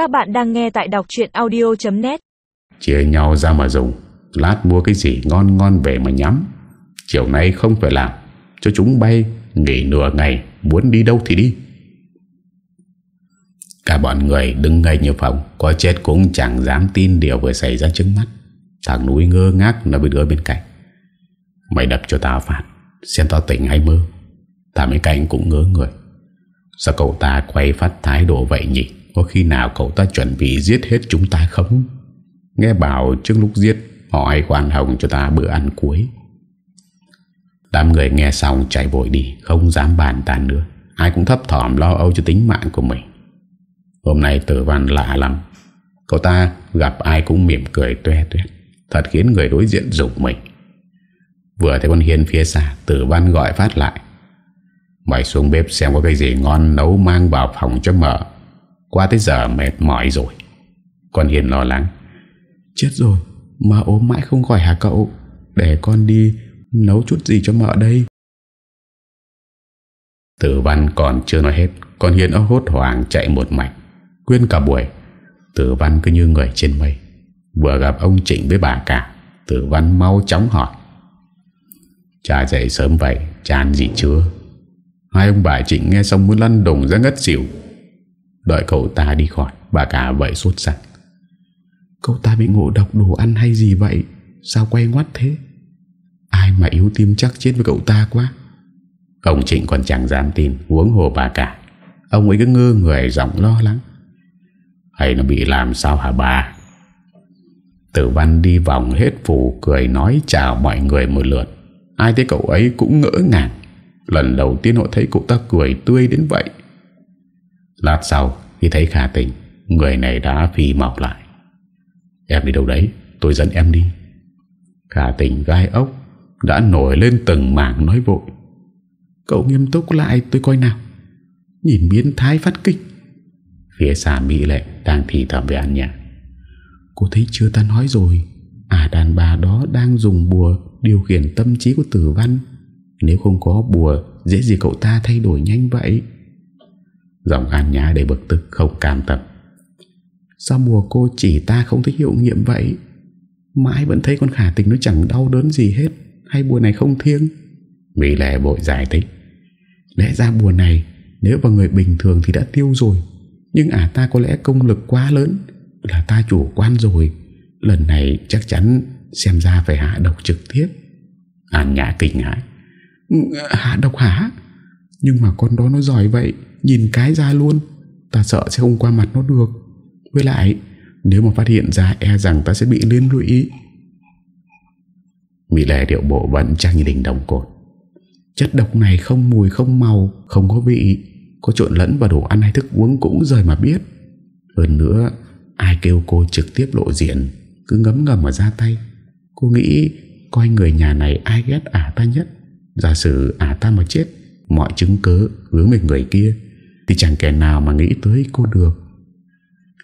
Các bạn đang nghe tại đọc chuyện audio.net Chia nhau ra mà dùng. Lát mua cái gì ngon ngon về mà nhắm. Chiều nay không phải làm. Cho chúng bay, Nghỉ nửa ngày. Muốn đi đâu thì đi. Cả bọn người đứng ngay như phòng. Có chết cũng chẳng dám tin điều vừa xảy ra trước mắt. Thằng núi ngơ ngác Nó bị đứa bên cạnh. Mày đập cho tao phạt. Xem tao tỉnh hay mơ. Thằng bên cạnh cũng ngớ người. Sao cậu ta quay phát thái độ vậy nhỉ? Có khi nào cậu ta chuẩn bị giết hết chúng ta không? Nghe bảo trước lúc giết, Họ ai khoan hồng cho ta bữa ăn cuối. Đám người nghe xong chạy vội đi, Không dám bàn tàn nữa. Ai cũng thấp thỏm lo âu cho tính mạng của mình. Hôm nay tử văn lạ lắm. Cậu ta gặp ai cũng mỉm cười tuê tuét Thật khiến người đối diện rụng mình. Vừa thấy con Hiên phía xa, Tử văn gọi phát lại. Mày xuống bếp xem có cái gì ngon Nấu mang vào phòng cho mở. Qua tới giờ mệt mỏi rồi. Con Hiền lo lắng. Chết rồi Mà ốm mãi không khỏi hả cậu? Để con đi nấu chút gì cho mợ đây. Tử văn còn chưa nói hết Con Hiền ở hốt hoảng chạy một mạch Quên cả buổi. Tử văn cứ như người trên mây. Vừa gặp ông Trịnh với bà cả Tử văn mau chóng hỏi. Cha dậy sớm vậy Chán gì chưa? Hai ông bà Trịnh nghe xong muốn lăn đùng ra ngất xỉu Đợi cậu ta đi khỏi, Bà cả vậy suốt sẵn Cậu ta bị ngộ độc đồ ăn hay gì vậy? Sao quay ngoắt thế? Ai mà yếu tim chắc chết với cậu ta quá? Ông Trịnh còn chẳng dám tin Uống hồ bà cả. Ông ấy cứ ngơ người giọng lo lắng. Hay nó bị làm sao hả bà? Tử văn đi vòng hết phủ, Cười nói chào mọi người một lượt. Ai thấy cậu ấy cũng ngỡ ngàng. Lần đầu tiên họ thấy cậu ta cười tươi đến vậy. Lát sau, Khi thấy khả tình, Người này đã phi mọc lại. Em đi đâu đấy? Tôi dẫn em đi. Khả tình gai ốc, Đã nổi lên từng mảng nói vội. Cậu nghiêm túc lại, tôi coi nào. Nhìn biến thái phát kịch Phía xa Mỹ Lệ Đang thì thầm về an nhà Cô thấy chưa ta nói rồi À đàn bà đó đang dùng bùa Điều khiển tâm trí của tử văn. Nếu không có bùa, Dễ gì cậu ta thay đổi nhanh vậy? Giọng an nhã để bực tức, không cam tâm. Sao mùa cô chỉ ta không thích hiệu nghiệm vậy? Mãi vẫn thấy con khả tình nó chẳng đau đớn gì hết. Hay bùa này không thiêng? Mỹ lệ bội giải thích. Lẽ ra bùa này, Nếu vào người bình thường thì đã tiêu rồi. Nhưng à ta có lẽ công lực quá lớn, Là ta chủ quan rồi. Lần này chắc chắn Xem ra phải hạ độc trực tiếp. An nhã kinh hãi. Ừ, hạ độc hả? Nhưng mà con đó nó giỏi vậy. Nhìn cái ra luôn. Ta sợ sẽ không qua mặt nó được. Với lại, Nếu mà phát hiện ra e rằng ta sẽ bị liên lụy Mỹ Lệ điệu bộ vẫn trang như đỉnh đồng cột. Chất độc này không mùi, không màu, Không có vị. Có trộn lẫn vào đồ ăn hay thức uống cũng rời mà biết. Hơn nữa, Ai kêu cô trực tiếp lộ diện, Cứ ngấm ngầm mà ra tay. Cô nghĩ coi người nhà này ai ghét ả ta nhất. Giả sử ả ta mà chết, Mọi chứng cớ hướng về người kia. Thì chẳng kẻ nào mà nghĩ tới cô được.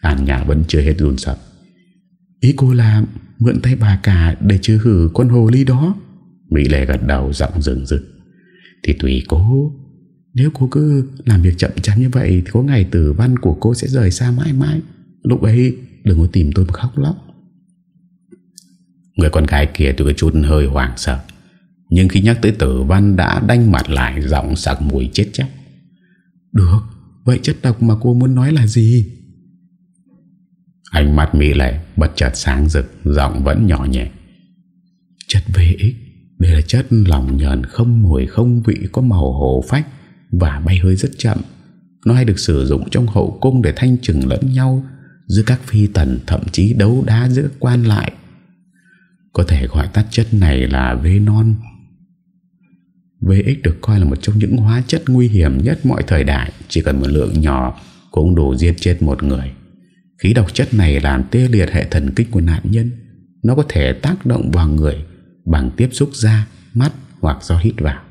An nhà vẫn chưa hết run sập Ý cô là Mượn tay bà cả để trừ hử con hồ ly đó. Mỹ Lê gật đầu giọng rừng rực. Thì tùy cô. Nếu cô cứ làm việc chậm chắn như vậy Thì có ngày tử văn của cô sẽ rời xa mãi mãi. Lúc ấy, đừng có tìm tôi mà khóc lóc. Người con gái kia tôi có chút hơi hoảng sợ. Nhưng khi nhắc tới tử văn đã đanh mặt lại Giọng sặc mùi chết chắc Được Vậy chất độc mà cô muốn nói là gì? Ánh mắt Mỹ lệ bật chợt sáng rực Giọng vẫn nhỏ nhẹ. Chất VX Đây là chất lòng nhờn không mùi không vị Có màu hổ phách Và bay hơi rất chậm. Nó hay được sử dụng trong hậu cung để thanh trừng lẫn nhau Giữa các phi tần Thậm chí đấu đá giữa quan lại. Có thể gọi tắt chất này là Venon VX được coi là một trong những hóa chất nguy hiểm nhất mọi thời đại. Chỉ cần một lượng nhỏ cũng đủ giết chết một người. Khí độc chất này làm tê liệt hệ thần kinh của nạn nhân. Nó có thể tác động vào người Bằng tiếp xúc da, mắt hoặc do hít vào.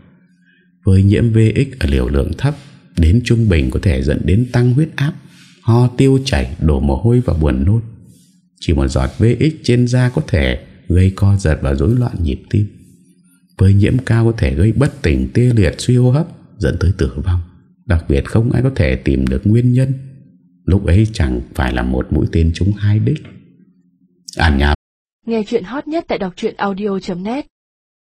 Với nhiễm VX ở liều lượng thấp Đến trung bình có thể dẫn đến tăng huyết áp Ho tiêu chảy, đổ mồ hôi và buồn nôn. Chỉ một giọt VX trên da có thể gây co giật và rối loạn nhịp tim. Với nhiễm cao có thể gây bất tỉnh, tê liệt, suy hô hấp, Dẫn tới tử vong. Đặc biệt không ai có thể tìm được nguyên nhân. Lúc ấy chẳng phải là một mũi tên trúng hai đích. An nhà Nghe chuyện hot nhất tại đọc audio.net